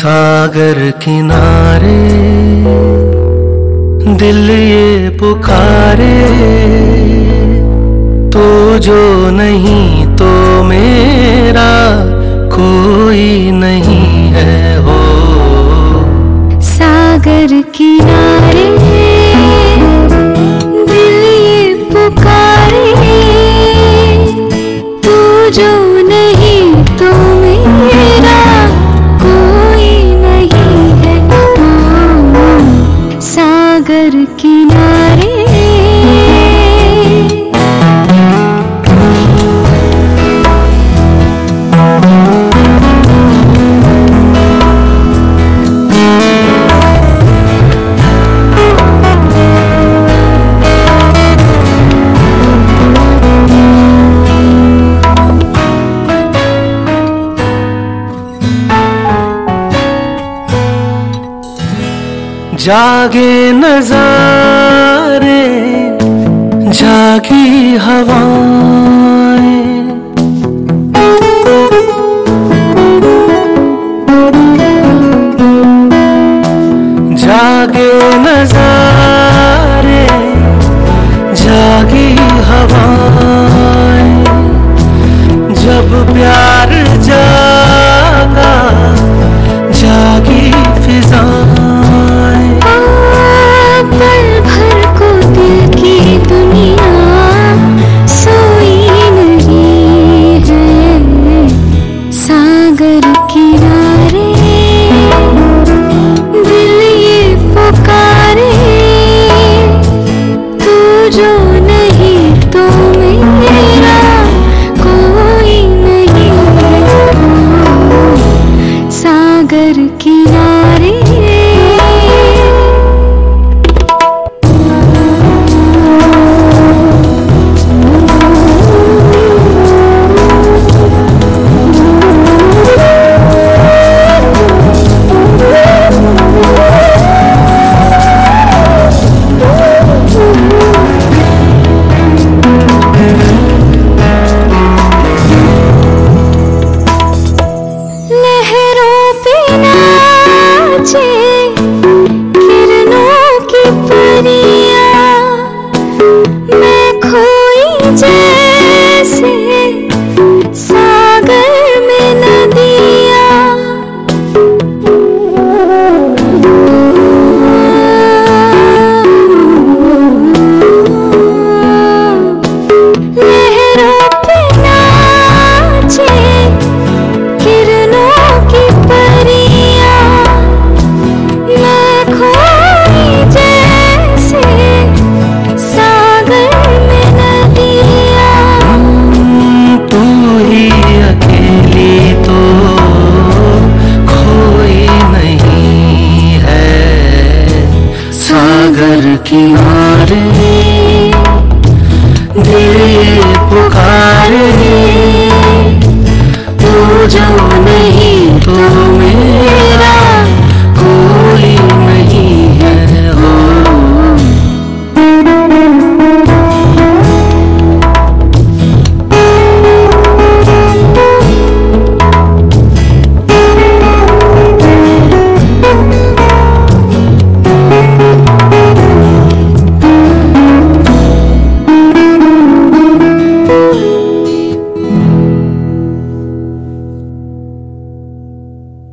सागर किनारे, दिल ये पुकारे तो जो नहीं तो मेरा कोई नहीं है हो। सागर किनारे जागे नजारे जागी हवाएँ। जागे नजारे जागी हवाएँ। जब प्यार करके किनारे दिल पुकारे तू जो नहीं